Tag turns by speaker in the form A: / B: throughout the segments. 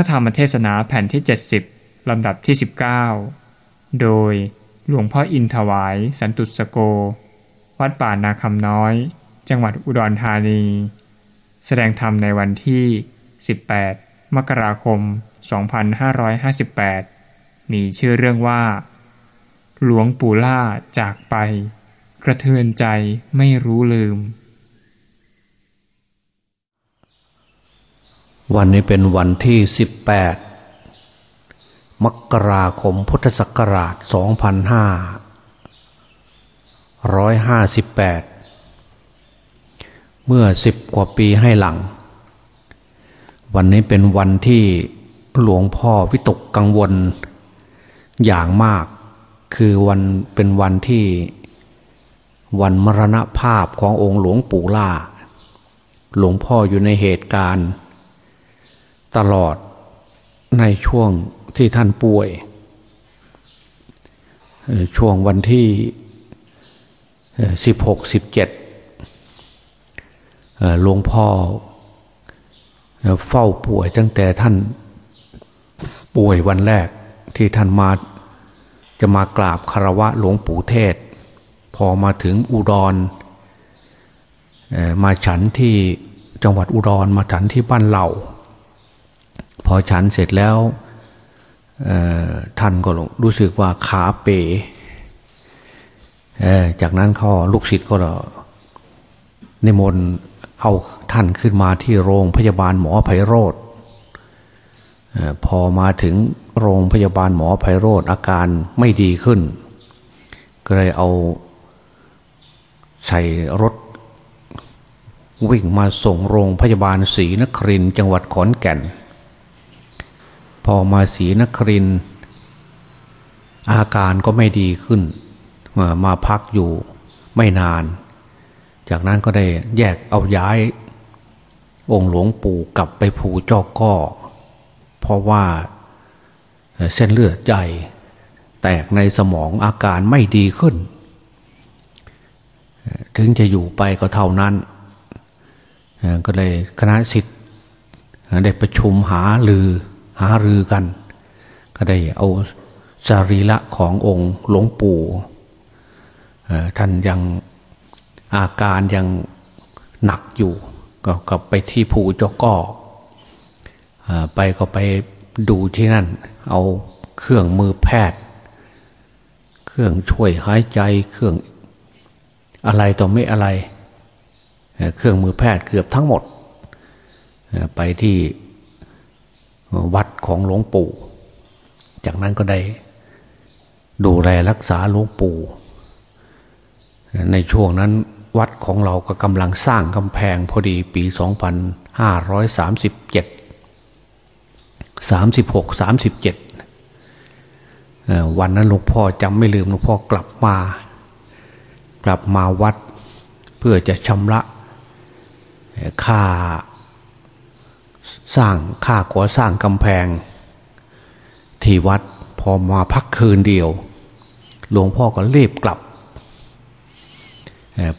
A: ระธรรมเทศนาแผ่นที่ 70 ลำดับที่ 19 โดยหลวงพ่ออินถวาย สันตุสโก วัดป่านาคำน้อย จังหวัดอุดรธานี แสดงธรรมในวันที่ 18 มกราคม 2558 มีชื่อเรื่องว่า หลวงปู่ล่าจากไป กระเทือนใจไม่รู้ลืม
B: วันนี้เป็นวันที่ 18 มกราคมพุทธศักราช 2558 เมื่อสิบกว่าปีให้หลัง วันนี้เป็นวันที่หลวงพ่อวิตกกังวลอย่างมาก คือวันเป็นวันที่วันมรณภาพขององค์หลวงปู่ล่า หลวงพ่ออยู่ในเหตุการณ์ ตลอดในช่วงที่ท่านป่วย ช่วงวันที่สิบหกสิบเจ็ดหลวงพ่อเฝ้าป่วยตั้งแต่ท่านป่วยวันแรกที่ท่านมาจะมากราบคารวะหลวงปู่เทศ พอมาถึงอุดรมาฉันที่จังหวัดอุดรมาฉันที่บ้านเหล่า อฉันเสร็จแล้วท่านก็รู้สึกว่าขาเป๋จากนั้นเขาลูกศิษย์ก็นิมนต์เอาท่านขึ้นมาที่โรงพยาบาลหมอไพโรธพอมาถึงโรงพยาบาลหมอไพโรธอาการไม่ดีขึ้น ก็เลยเอาใส่รถ วิ่งมาส่งโรงพยาบาลศรีนครินจังหวัดขอนแก่น พอมาศรีนคริน อาการก็ไม่ดีขึ้น มาพักอยู่ไม่นาน จากนั้นก็ได้แยกเอาย้าย องค์หลวงปู่กลับไปผูจอกก้อเพราะว่าเส้นเลือดใหญ่แตกในสมองอาการไม่ดีขึ้น ถึงจะอยู่ไปก็เท่านั้น ก็เลยคณะสิทธิ์ได้ประชุมหาลือ หารือกัน ก็ได้เอาสรีระขององค์หลวงปู่ท่านยังอาการยังหนักอยู่ ก็กลับไปที่ภูจอกก้อไปก็ไปดูที่นั่น เอาเครื่องมือแพทย์ เครื่องช่วยหายใจเครื่องอะไรต่อไม่อะไร เครื่องมือแพทย์เกือบทั้งหมด ไปที่ วัดของหลวงปู่ จากนั้นก็ได้ดูแลรักษาหลวงปู่ ในช่วงนั้นวัดของเราก็กำลังสร้างกำแพงพอดีปี 2537สามสิบหกสามสิบเจ็ดวันนั้นหลวงพ่อจำไม่ลืมหลวงพ่อกลับมา กลับมาวัดเพื่อจะชำระค่า สร้างค่าก่อสร้างกำแพง ที่วัดพอมาพักคืนเดียว หลวงพ่อก็รีบกลับ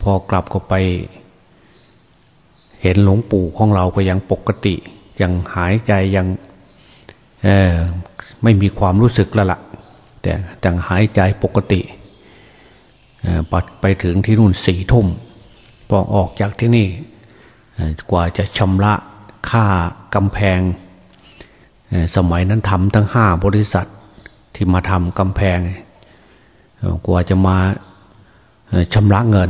B: พอกลับก็ไป เห็นหลวงปู่ของเราก็ยังปกติ ยังหายใจยังไม่มีความรู้สึกแล้วละ่ะ แต่แต่หายใจปกติปัดไปถึงที่นู่นสี่ทุ่มพอออกจากที่นี่ กว่าจะชำระค่า กำแพง สมัยนั้นทำทั้งห้าบริษัทที่มาทำกำแพง กว่าจะมาชำระเงิน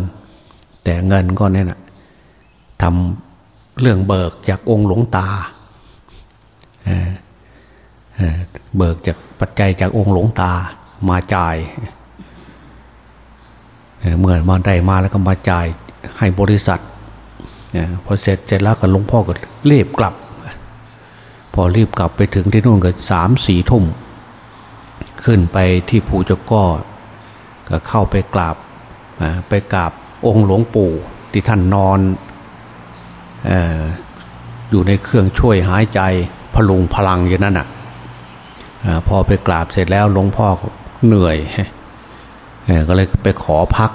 B: แต่เงินก็เนี่ยนะทำเรื่องเบิกจากองค์หลวงตาเบิกจากปัจจัยจากองค์หลวงตามาจ่ายเมื่อมาได้มาแล้วก็มาจ่ายให้บริษัทพอเสร็จเสร็จแล้วก็หลวงพ่อก็รีบกลับ พอรีบกลับไปถึงที่นู่นก็สามสี่ทุ่ม ขึ้นไปที่ภูจก้อก็เข้าไปกราบไปกราบองค์หลวงปู่ที่ท่านนอนออยู่ในเครื่องช่วยหายใจพลุงพลังอย่างนั้นอะพอไปกราบเสร็จแล้วหลวงพ่อเหนื่อยก็เลยไปขอพัก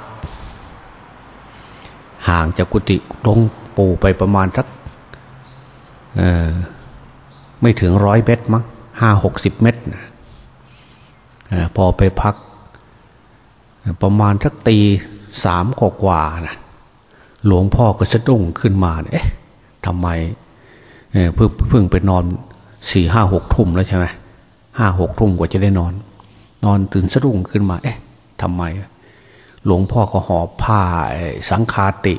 B: ห่างจากกุฏิหลวงปู่ไปประมาณสัก ไม่ถึงร้อยเมตรมั้งห้าหกสิบเมตรนะพอไปพัก ประมาณสักตีสามกว่าๆนะหลวงพ่อก็สะดุ้งขึ้นมา เอ๊ะทำไมเพิ่งเพิ่งไปนอนสี่ห้าหกทุ่มแล้วใช่ไหมห้าหกทุ่มกว่าจะได้นอน นอนตื่นสะดุ้งขึ้นมา เอ๊ะทำไม หลวงพ่อก็หอบผ้าสังคาติ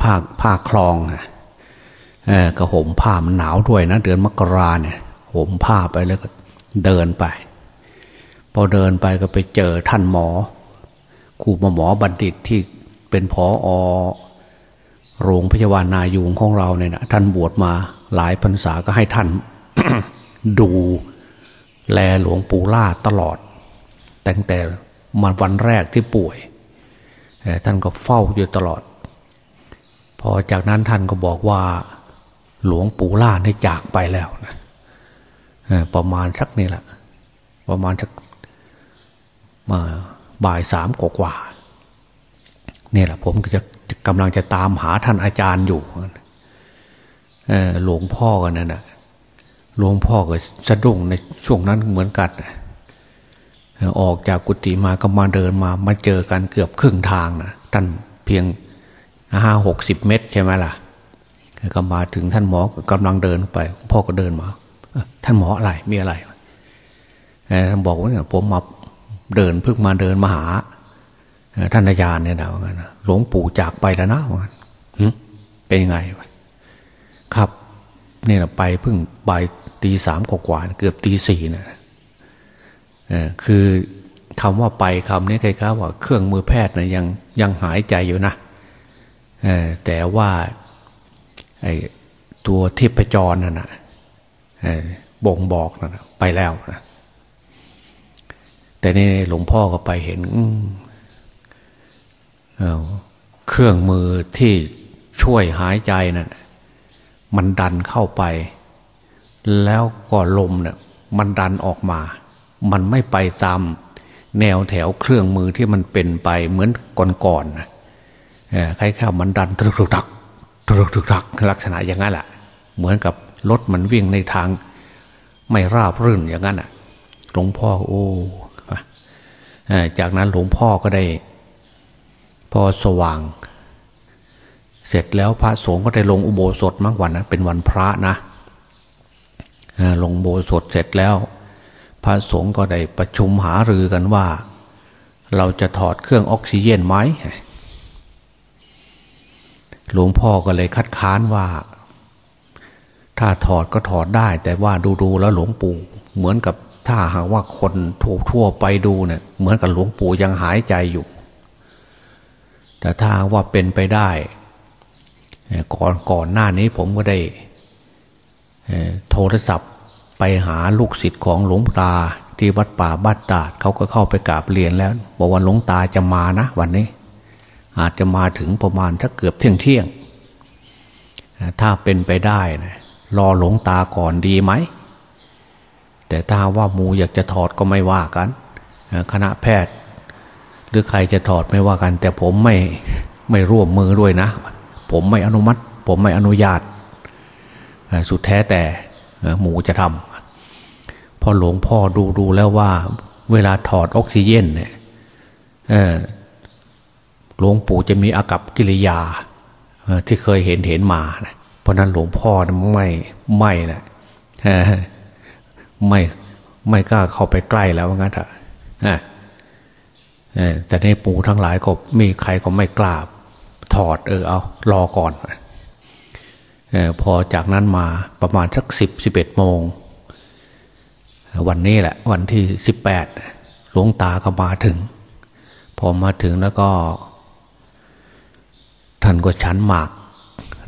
B: ผ้าผ้าคลองนะ กระห่มผ้ามันหนาวด้วยนะเดือนมกราเนี่ยห่มผ้าไปแล้วก็เดินไป พอเดินไปก็ไปเจอท่านหมอครูหมอบัณฑิตที่เป็นผออโรงพยาบาลนายูงของเราเนี่ยนะท่านบวชมาหลายพรรษาก็ให้ท่านดูแลหลวงปู่ล่าตลอด ตั้งแต่มันวันแรกที่ป่วยท่านก็เฝ้าอยู่ตลอด พอจากนั้นท่านก็บอกว่า หลวงปู่ล่าได้จากไปแล้วนะประมาณสักนี่แหละ ประมาณสักมาบ่ายสามกว่าเนี่ยแหละผมก็จะกำลังจะตามหาท่านอาจารย์อยู่หลวงพ่อกันนั่นนะหลวงพ่อก็สะดุ้งในช่วงนั้นเหมือนกันออกจากกุฏิมาก็มาเดินมา มาเจอกันเกือบครึ่งทางนะท่านเพียงห้าหกสิบเมตรใช่ไหมล่ะ ก็มาถึงท่านหมอกำลังเดินไป พ่อก็เดินมาท่านหมออะไรมีอะไรท่านบอกว่าเนี่ยผมมาเดินเพิ่งมาเดินมาหาท่านอาจารย์เนี่ยนะว่างั้นหลวงปู่จากไปแล้วนะว่างั้นเป็นยังไง ครับ เนี่ยไปเพิ่งบ่ายตีสามกว่าเกือบตีสี่นะคือคำว่าไปคำนี้ใครครับว่าเครื่องมือแพทย์นะยังยังหายใจอยู่นะแต่ว่า ไอ้ตัวเทพจรนั่นนะบ่งบอกนะไปแล้วนะแต่นี่หลวงพ่อก็ไปเห็นเครื่องมือที่ช่วยหายใจนั่นมันดันเข้าไป แล้วก็ลมเนี่ยมันดันออกมา มันไม่ไปตามแนวแถวเครื่องมือที่มันเป็นไปเหมือนก่อนๆนะใครข้ามันดันตรึก รักตรึกตรักลักษณะอย่างนั้นแหละเหมือนกับรถมันวิ่งในทาง ไม่ราบรื่นอย่างนั้นอะหลวงพ่อโอ้จากนั้นหลวงพ่อก็ได้ พอสว่าง เสร็จแล้วพระสงฆ์ก็ได้ลงอุโบสถมั้งวันนั้นเป็นวันพระนะลงโบสถเสร็จแล้ว พระสงฆ์ก็ได้ประชุมหารือกันว่า เราจะถอดเครื่องออกซิเจนไหม หลวงพ่อก็เลยคัดค้านว่า ถ้าถอดก็ถอดได้ แต่ว่าดูๆแล้วหลวงปู่เหมือนกับถ้าหากว่าคนทั่วทั่วไปดูเนี่ยเหมือนกับหลวงปู่ยังหายใจอยู่ แต่ถ้าว่าเป็นไปได้ ก่อนก่อนหน้านี้ผมก็ได้โทรศัพท์ไปหาลูกศิษย์ของหลวงตาที่วัดป่าบ้านตาดเขาก็เข้าไปกราบเรียนแล้ว บอกว่าหลวงตาจะมานะ วันนี้ อาจจะมาถึงประมาณถ้าเกือบเที่ยงเที่ยงถ้าเป็นไปได้นะรอหลงตาก่อนดีไหม แต่ถ้าว่ามูอยากจะถอดก็ไม่ว่ากัน คณะแพทย์ หรือใครจะถอดไม่ว่ากัน แต่ผมไม่ไม่ร่วมมือด้วยนะ ผมไม่อนุมัติ ผมไม่อนุญาต สุดแท้แต่หมูจะทำพอหลวงพ่อดูดูแล้วว่า เวลาถอดออกซิเจนเนี่ย หลวงปู่จะมีอากับกิริยาที่เคยเห็นเห็นมานะเพราะนั้นหลวงพ่อไม่ไม่นะไม่ไม่กล้าเข้าไปใกล้แล้วงั้นเถอะแต่ในปู่ทั้งหลายก็มีใครก็ไม่กล้าถอดเออเอารอก่อนอพอจากนั้นมาประมาณสักสิบสิบเอ็ดโมง วันนี้แหละ วันที่สิบแปดหลวงตาก็มาถึง พอมาถึงแล้วก็ ท่านก็ฉันหมาก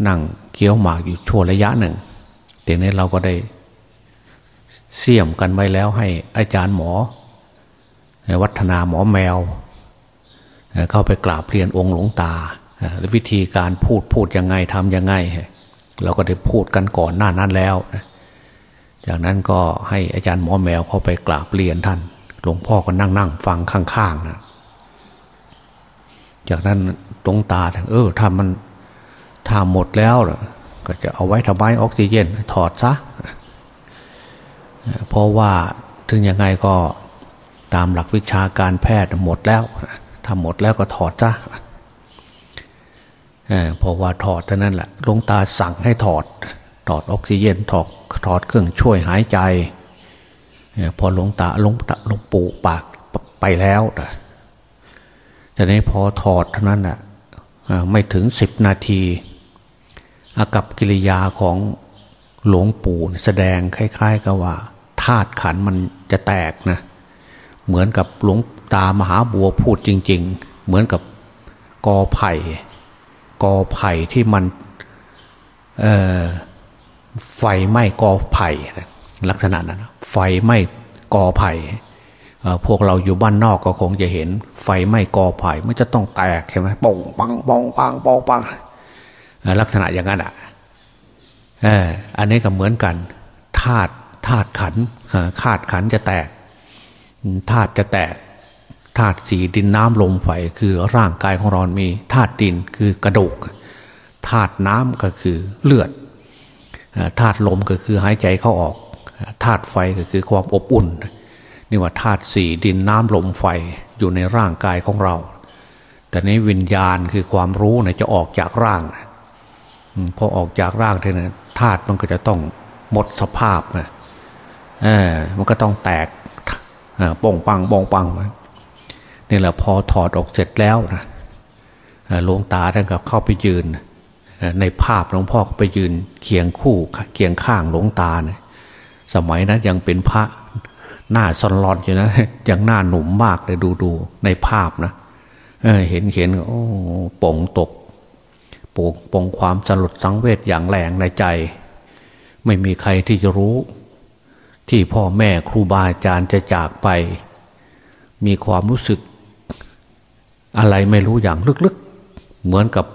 B: นั่งเคี้ยวหมากอยู่ชั่วระยะหนึ่งแต่นี้เราก็ได้เสี่ยมกันไว้แล้วให้อาจารย์หมอ วัฒนาหมอแมว เข้าไปกราบเรียนองค์หลวงตาวิธีการพูดพูดยังไงทำยังไง เราก็ได้พูดกันก่อนหน้านั้นแล้วจากนั้นก็ให้อาจารย์หมอแมวเข้าไปกราบเรียนท่าน หลวงพ่อก็นั่งนั่งฟังข้างๆนะจากนั้น หลวงตา เออถ้ามันถ้าหมดแล้วก็จะเอาไว้ทำไมออกซิเจน ถอดซะเพราะว่าถึงยังไงก็ตามหลักวิชาการแพทย์หมดแล้วถ้าหมดแล้วก็ถอดซะเพราะว่าถอดเท่านั้นแหละลงตาสั่งให้ถอด ถอดออกซิเจนถอดถอดเครื่องช่วยหายใจพอลงตาลงตาลงปูปากไปแล้วแต่ในพอถอดเท่านั้นอะ ไม่ถึงสิบนาที อากับกิริยาของหลวงปู่แสดงคล้าย ๆ กับว่าธาตุขันมันจะแตกนะ เหมือนกับหลวงตามหาบัวพูดจริง ๆ เหมือนกับกอไผ่กอไผ่ที่มันไฟไหม้กอไผ่ลักษณะนั้นไฟไหม้กอไผ่ พวกเราอยู่บ้านนอกก็คงจะเห็น ไฟไหม้กอไผ่มันจะต้องแตกใช่ไหมป่งปังป่งปังป่งปังลักษณะอย่างนั้นอะอันนี้ก็เหมือนกันธาตุธาตุขันธาตุขันจะแตกธาตุจะแตกธาตุสีดินน้ำลมไฟคือร่างกายของเรา มีธาตุดินคือกระดูกธาตุน้ำก็คือเลือดธาตุลมก็คือหายใจเข้าออกธาตุไฟก็คือความอบอุ่น นี่ว่าธาตุสี่ดินน้ำลมไฟอยู่ในร่างกายของเรา แต่ในวิญญาณคือความรู้เนี่ยจะออกจากร่างพอออกจากร่างเท่านั้นธาตุมันก็จะต้องหมดสภาพนะเออมันก็ต้องแตกป่งปังป่งปังนี่แหละพอถอดออกเสร็จแล้วนะหลวงตาท่านก็เข้าไปยืน ในภาพหลวงพ่อก็ไปยืนเคียงคู่เคียงข้างหลวงตาเนี่ยสมัยนั้นยังเป็นพระ หน้าซอนลอนอยู่นะยังหน้าหนุ่มมากเลยดูดูในภาพนะเเห็นเห็นโอ้ป่งตกปงปงความสลดสังเวชอย่างแรงในใจ ไม่มีใครที่จะรู้ ที่พ่อแม่ครูบาอาจารย์จะจากไป มีความรู้สึก อะไรไม่รู้อย่างลึกๆ เหมือนกับ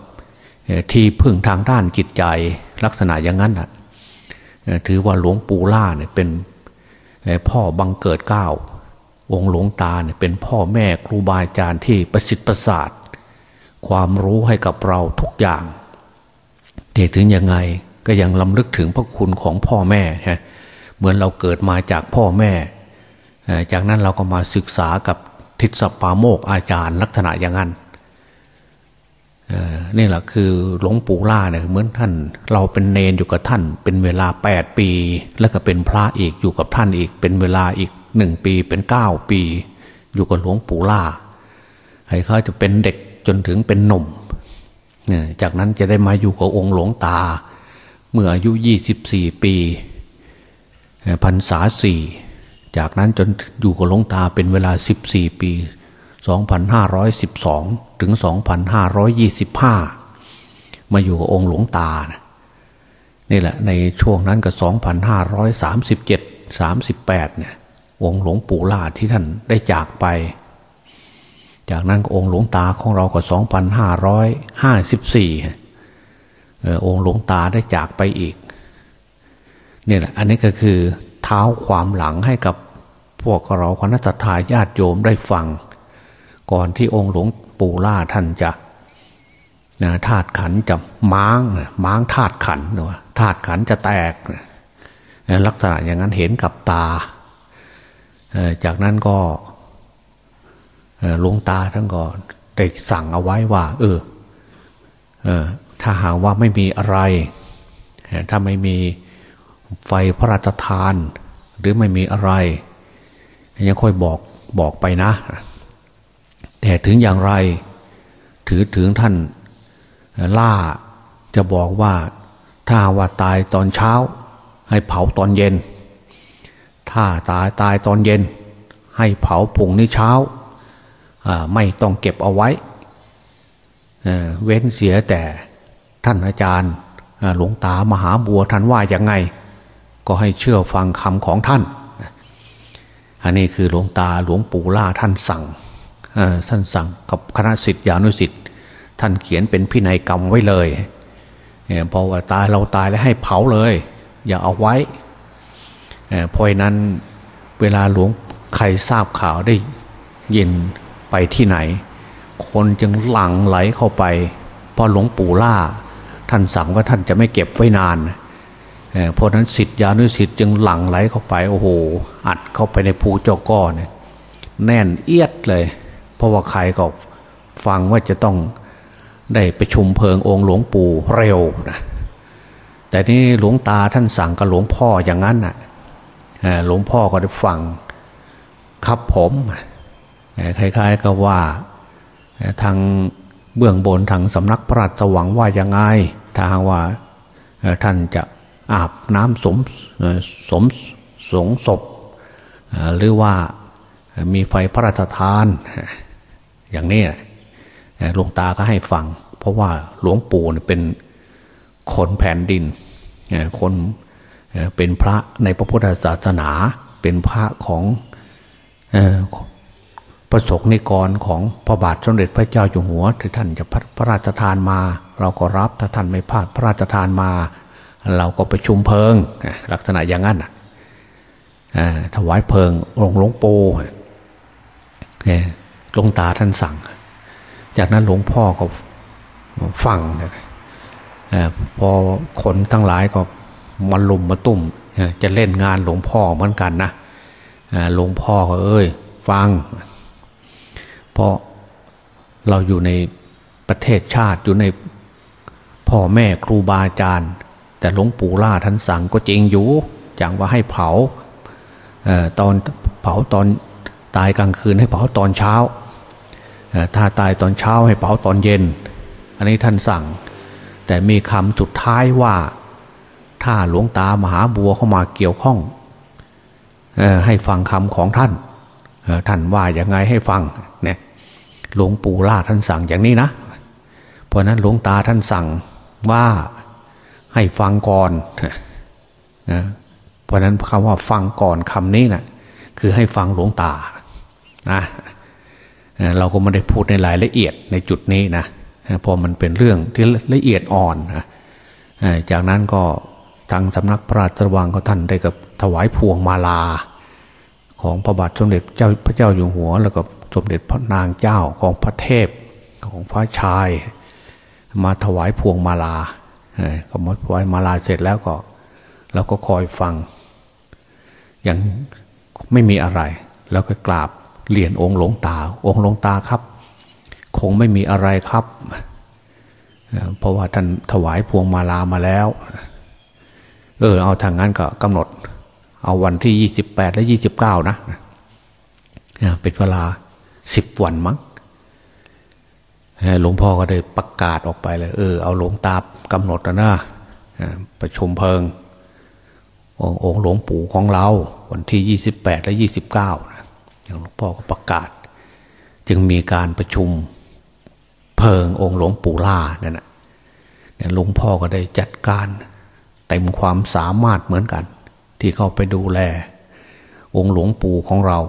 B: ที่พึ่งทางด้านจิตใจลักษณะอย่างนั้นอะถือว่าหลวงปู่ล่าเนี่ยเป็น พ่อบังเกิดเก้าองค์หลวงตาเนี่ยเป็นพ่อแม่ครูบาอาจารย์ที่ประสิทธิ์ประสาท ความรู้ให้กับเราทุกอย่างแต่ถึงยังไงก็ยังลำลึกถึงพระคุณของพ่อแม่ฮะเหมือนเราเกิดมาจากพ่อแม่ จากนั้นเราก็มาศึกษากับทิศปาโมกอาจารย์ลักษณะอย่างนั้น นี่แหละคือหลวงปู่ล่าเนี่ยเหมือนท่าน เราเป็นเนนอยู่กับท่าน เป็นเวลาแปดปี แล้วก็เป็นพระอีกอยู่กับท่านอีก เป็นเวลาอีกหนึ่งปีเป็นเก้าปี อยู่กับหลวงปู่ล่าให้เขาจะเป็นเด็กจนถึงเป็นหนุ่มเนี่ยจากนั้นจะได้มาอยู่กับองค์หลวงตา เมื่ออายุยี่สิบสี่ปีพรรษาสี่จากนั้นจนอยู่กับหลวงตาเป็นเวลาสิบสี่ปี สองพันห้าร้อยสิบสองถึงสองพันห้าร้อยยี่สิบห้ามาอยู่กับองค์หลวงตานะนี่แหละในช่วงนั้นก็สองพันห้าร้อยสามสิบเจ็ดสามสิบแปดเนี่ย องค์หลวงปู่ลาที่ท่านได้จากไป จากนั้นองค์หลวงตาของเราก็สองพันห้าร้อยห้าสิบสี่องค์หลวงตาได้จากไปอีกเนี่ยแหละอันนี้ก็คือเท้าความหลังให้กับพวกเราคณะทาญาติโยมได้ฟัง ก่อนที่องค์หลวงปู่ล่าท่านจะนะธาตุขันจะม้างม้างธาตุขันเนาะธาตุขันจะแตก ลักษณะอย่างนั้นเห็นกับตา จากนั้นก็หลวงตาท่านก็ได้สั่งเอาไว้ว่า เออถ้าหากว่าไม่มีอะไร ถ้าไม่มีไฟพระราชทาน หรือไม่มีอะไร ยังค่อยบอกบอกไปนะ ถึงอย่างไร ถือถึงท่านล่าจะบอกว่าถ้าว่าตายตอนเช้า ให้เผาตอนเย็น ถ้าตายตายตอนเย็น ให้เผาผงในเช้า ไม่ต้องเก็บเอาไว้ เว้นเสียแต่ท่านอาจารย์หลวงตามหาบัวท่านว่าอย่างไง ก็ให้เชื่อฟังคำของท่าน อันนี้คือหลวงตาหลวงปู่ล่าท่านสั่ง ท่านสั่งกับคณะสิทธิานุสิทธิ์ท่านเขียนเป็นพินัยกรรมไว้เลยเพราะว่าตายเราตายแล้วให้เผาเลย อย่าเอาไว้เพราะนั้นเวลาหลวงใครทราบข่าวได้ยินไปที่ไหน คนจึงหลั่งไหลเข้าไปพอหลวงปู่ล่า ท่านสั่งว่าท่านจะไม่เก็บไว้นานเพราะนั้นสิทธิานุสิทธิ์จึงหลั่งไหลเข้าไป โอ้โห อัดเข้าไปในภูเจ้าก้อเนี่ยแน่นเอียดเลย เพราะว่าใครก็ฟังว่าจะต้องได้ไปชุมเพลิงองค์หลวงปู่เร็วนะแต่นี่หลวงตาท่านสั่งกับหลวงพ่ออย่างนั้นน่ะหลวงพ่อก็ได้ฟังครับผมคล้ายๆกับว่าทางเบื้องบนทางสำนักพระราชวังว่ายังไงถ้าหากว่าท่านจะอาบน้ำสมสมสงศพหรือว่ามีไฟพระราชทาน อย่างนี้หลวงตาก็ให้ฟัง เพราะว่าหลวงปู่เป็นคนแผ่นดินคนเป็นพระในพระพุทธศาสนา เป็นพระของประสงค์นิกรของพระบาทสมเด็จพระเจ้าอยู่หัวที่ท่านจะพระราชทานมา เราก็รับถ้าท่านไม่พลาดพระราชทานมา เราก็ไปชุมเพลิง ลักษณะอย่างนั้นถวายเพลิงองค์หลวงปู่ หลวงตาท่านสั่ง จากนั้นหลวงพ่อก็ฟังพอคนทั้งหลายก็มาลุมมาตุ่มจะเล่นงานหลวงพ่อเหมือนกันนะหลวงพ่อก็เอ้ย ฟัง เพราะเราอยู่ในประเทศชาติอยู่ในพ่อแม่ครูบาอาจารย์ แต่หลวงปู่ล่าท่านสั่งก็จริงอยู่อย่างว่าให้เผาตอนเผาตอน ตายกลางคืนให้เผาตอนเช้า ถ้าตายตอนเช้าให้เผาตอนเย็น อันนี้ท่านสั่ง แต่มีคำสุดท้ายว่าถ้าหลวงตามหาบัวเข้ามาเกี่ยวข้องให้ฟังคำของท่านท่านว่าอย่างไงให้ฟังเนี่ยหลวงปู่ล่าท่านสั่งอย่างนี้นะ เพราะนั้นหลวงตาท่านสั่งว่าให้ฟังก่อนเพราะนั้นคำว่าฟังก่อนคำนี้นะ่ะคือให้ฟังหลวงตา นะเราก็ไม่ได้พูดในรายละเอียดในจุดนี้นะเพราะมันเป็นเรื่องที่ละเอียดอ่อนนะจากนั้นก็ทางสำนักพระราชวังก็ท่านได้กับถวายพวงมาลา ของพระบาทสมเด็จเจ้าพระเจ้าอยู่หัว แล้วก็สมเด็จพระนางเจ้าของพระเทพของพระชาย มาถวายพวงมาลาก็มาถวายมาลาเสร็จแล้วก็เราก็คอยฟัง อย่างไม่มีอะไร แล้วก็กราบ เหรียนองค์หลวงตา องค์หลวงตาครับ คงไม่มีอะไรครับ เพราะว่าท่านถวายพวงมาลามาแล้ว เออ เอาทางนั้นก็กำหนด เอาวันที่ยี่สิบแปดและยี่สิบเก้านะเป็นเวลาสิบวันมั้งหลวงพ่อก็ได้ประกาศออกไปเลย เออเอาหลวงตากำหนดนะนะประชุมเพลิงองค์หลวงปู่ของเรา วันที่ยี่สิบแปดและยี่สิบเก้า นะหลวงพ่อก็ประกาศ จึงมีการประชุมเพลิงองค์หลวงปู่ล่านั่นแหะหลวงพ่อก็ได้จัดการเต็มความสามารถเหมือนกัน ที่เข้าไปดูแล องค์หลวงปู่ของเรา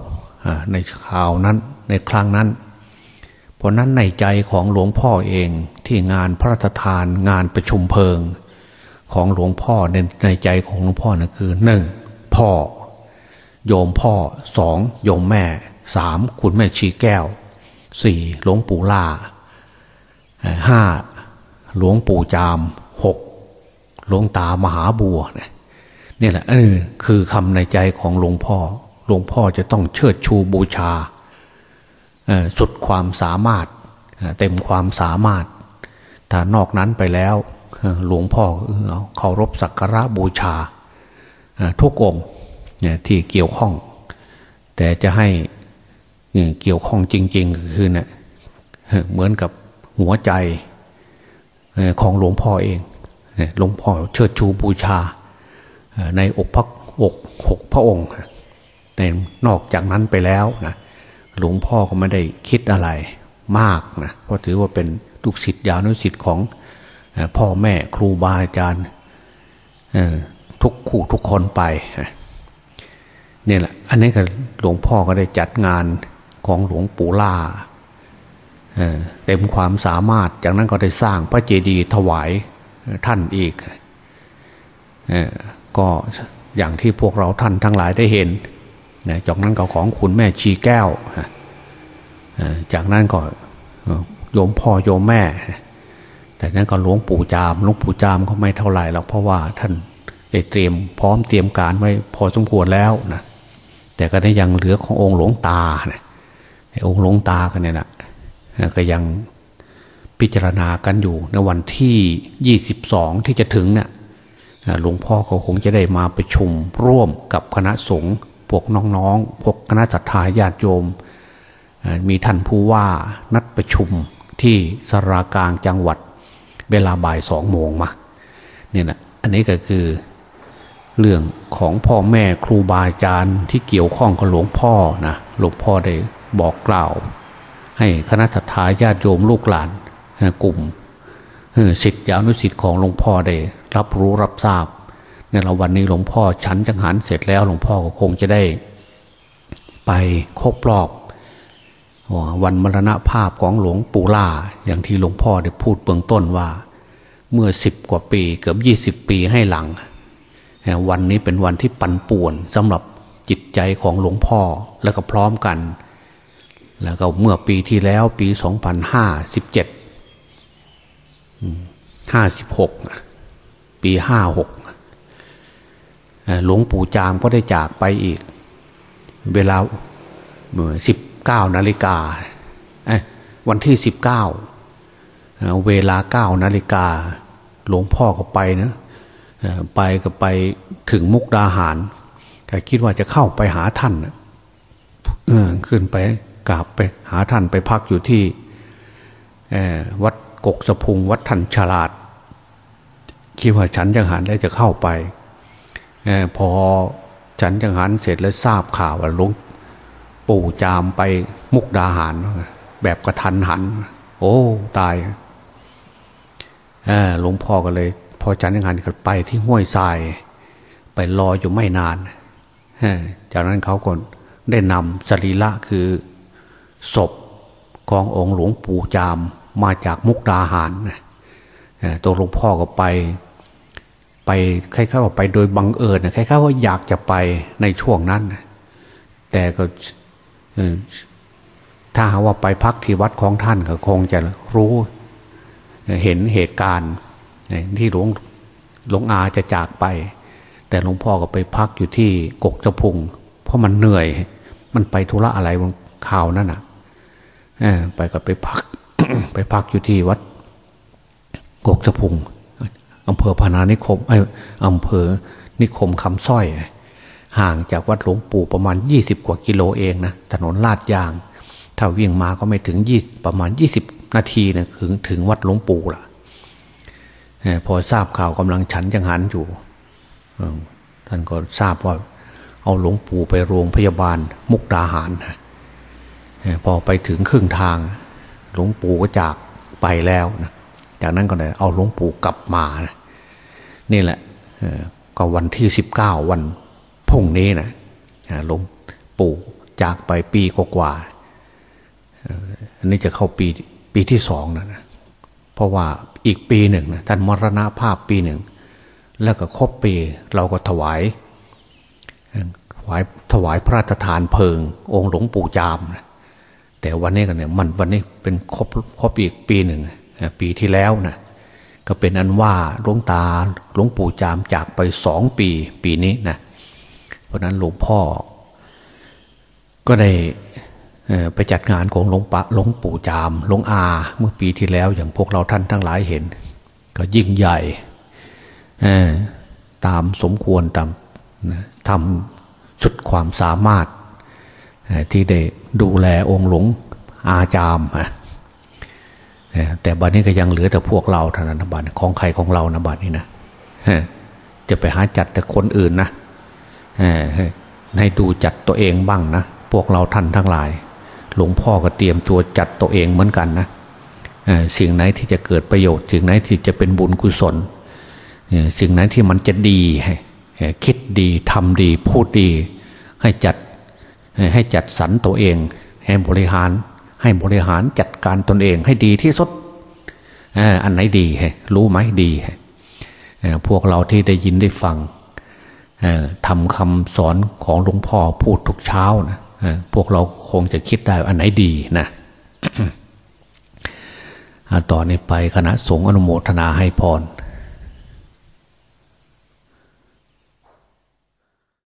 B: ในข่าวนั้นในครั้งนั้น เพราะนั้นในใจของหลวงพ่อเองที่งานพระราชทานงานประชุมเพลิง ของหลวงพ่อในในใจของหลวงพ่อนะคือหนึ่งพ่อ โยมพ่อสองโยมแม่สามคุณแม่ชีแก้วสี่หลวงปู่ล่าห้าหลวงปู่จามหกหลวงตามหาบัวเนี่ยแหละเออคือคำในใจของหลวงพ่อ หลวงพ่อจะต้องเชิดชูบูชาสุดความสามารถเต็มความสามารถ ถ้านอกนั้นไปแล้วหลวงพ่อเคารพสักการะบูชาทุกองค์ ที่เกี่ยวข้อง แต่จะให้เกี่ยวข้องจริงๆคือเนี่ยเหมือนกับหัวใจของหลวงพ่อเองหลวงพ่อเชิดชูบูชา ในอกพระอกหกพระองค์แต่นอกจากนั้นไปแล้วนะหลวงพ่อก็ไม่ได้คิดอะไรมากนะเพราะถือว่าเป็นลูกศิษย์ยานุศิษย์ของพ่อแม่ครูบาอาจารย์ทุกคู่ทุกคนไป นี่ยแหละ อันนี้ก็หลวงพ่อก็ได้จัดงานของหลวงปู่ล่าเต็มความสามารถ จากนั้นก็ได้สร้างพระเจดีย์ถวายท่านอีกก็อย่างที่พวกเราท่านทั้งหลายได้เห็นจากนั้นก็ของคุณแม่ชีแก้ว จากนั้นก็โยมพ่อโยมแม่ แต่นั้นก็หลวงปู่จามหลวงปู่จามก็ไม่เท่าไหร่หรอกเพราะว่าท่านได้เตรียมพร้อมเตรียมการไว้พอสมควรแล้วนะ แต่ก็ได้ยังเหลือขององค์หลวงตาเนะองค์หลวงตากันเนี่ยนะก็ยังพิจารณากันอยู่ในวันที่ยี่สิบสองที่จะถึงเนี่ยหลวงพ่อเขาคงจะได้มาประชุมร่วมกับคณะสงฆ์พวกน้องๆพวกคณะสัตยาญาติโยม มีท่านผู้ว่านัดประชุมที่สารากลางจังหวัด เวลาบ่ายสองโมงมาเนี่ยนะอันนี้ก็คือ เรื่องของพ่อแม่ครูบาอาจารย์ที่เกี่ยวข้องกับหลวงพ่อนะหลวงพ่อได้บอกกล่าว ให้คณะสัตยาญาติโยมลูกหลานกลุ่มสิทธิอนุสิทธิ์ของหลวงพ่อได้รับรู้รับทราบในวันนี้หลวงพ่อฉันจังหันเสร็จแล้วหลวงพ่อก็คงจะได้ ไปครบรอบวันมรณภาพของหลวงปู่ล่า อย่างที่หลวงพ่อได้พูดเบื้องต้นว่า เมื่อสิบกว่าปีเกือบยี่สิบปีให้หลัง วันนี้เป็นวันที่ปั่นป่วนสำหรับจิตใจของหลวงพ่อแล้วก็พร้อมกัน แล้วก็เมื่อปีที่แล้วปีสองพันห้าสิบเจ็ดห้าสิบหกปีห้าหกหลวงปู่จามก็ได้จากไปอีก เวลาสิบเก้านาฬิกาวันที่สิบเก้าเวลาเก้านาฬิกาหลวงพ่อก็ไปนะ ไปก็ไปถึงมุกดาหารแต่คิดว่าจะเข้าไปหาท่านขึ้นไปกราบไปหาท่านไปพักอยู่ที่วัดกกสะพุงวัดทันฉลาด คิดว่าฉันจังหันแล้วจะเข้าไปอพอฉันจังหันเสร็จแล้วทราบข่าวว่าหลวงปู่จามไปมุกดาหาร แบบกระทันหัน โอ้ ตายหลวงพ่อก็เลย พอฉันจังหันก็ไปที่ห้วยทราย ไปรออยู่ไม่นานจากนั้นเขาก็ได้นำสรีระคือศพขององค์หลวงปู่จามมาจากมุกดาหารตัวหลวงพ่อก็ไป ไปคล้ายๆว่าไปโดยบังเอิญคล้ายๆว่าอยากจะไปในช่วงนั้น แต่ก็ถ้าหาว่าไปพักที่วัดของท่านก็คงจะรู้เห็นเหตุการณ์ ที่หลวงหลวงอาจะจากไป แต่หลวงพ่อก็ไปพักอยู่ที่กกจะพุง เพราะมันเหนื่อย มันไปธุระอะไรบนข่าวนั่นอะไปก็ไปพัก ไปพักอยู่ที่วัดกกสะพุงอำเภอพานานิคมไออำเภอนิคมคำสร้อย ห่างจากวัดหลวงปู่ประมาณยี่สิบกว่ากิโลเองนะถนนลาดยาง ถ้าวิ่งมาก็ไม่ถึงยี่ประมาณยี่สิบนาทีนะถึงถึงวัดหลวงปู่ละ พอทราบข่าวกำลังฉันจังหันอยู่ท่านก็ทราบว่า เอาหลวงปู่ไปโรงพยาบาลมุกดาหารพอไปถึงครึ่งทาง หลวงปู่ก็จากไปแล้วนะจากนั้นก็เลยเอาหลวงปู่กลับมานะนี่แหละก็วันที่สิบเก้าวันพุ่งนี้นะหลวงปู่จากไปปีกว่าอันนี้จะเข้าปีปีที่สองนะนะเพราะว่า อีกปีหนึ่งนะท่านมรณภาพปีหนึ่ง แล้วก็ครบปีเราก็ถวาย ถวายถวายพระราชทานเพลิง องค์หลวงปู่จามนะแต่วันนี้กันเนี่ยมันวันนี้เป็นครบครบอีกปีหนึ่งปีที่แล้วนะก็เป็นอันว่าหลวงตาหลวงปู่จามจากไปสองปีปีนี้นะเพราะนั้นหลวงพ่อ ก็ได้ ไปจัดงานของหลวงปะหลวงปู่จามหลวงอา เมื่อปีที่แล้วอย่างพวกเราท่านทั้งหลายเห็น ก็ยิ่งใหญ่ตามสมควรตามทำสุดความสามารถที่ได้ดูแลองค์หลวงอาจามแต่บัดนี้ก็ยังเหลือแต่พวกเราเท่านั้นบัดของใครของเรานะบัดนี้นะจะไปหาจัดแต่คนอื่นนะให้ดูจัดตัวเองบ้างนะ พวกเราท่านทั้งหลาย หลวงพ่อก็เตรียมตัวจัดตัวเองเหมือนกันนะสิ่งไหนที่จะเกิดประโยชน์ สิ่งไหนที่จะเป็นบุญกุศลสิ่งไหนที่มันจะดี คิดดีทำดี พูดดี ให้จัดให้จัดสรรตัวเอง ให้บริหาร ให้บริหารจัดการตนเองให้ดีที่สุดอันไหนดีรู้ไหมดีพวกเราที่ได้ยินได้ฟังทำคำสอนของหลวงพ่อพูดทุกเช้านะ พวกเราคงจะคิดได้อันไหนดีนะต่อนนี้ไปคณะสงฆ์อนุโมทนาให้พร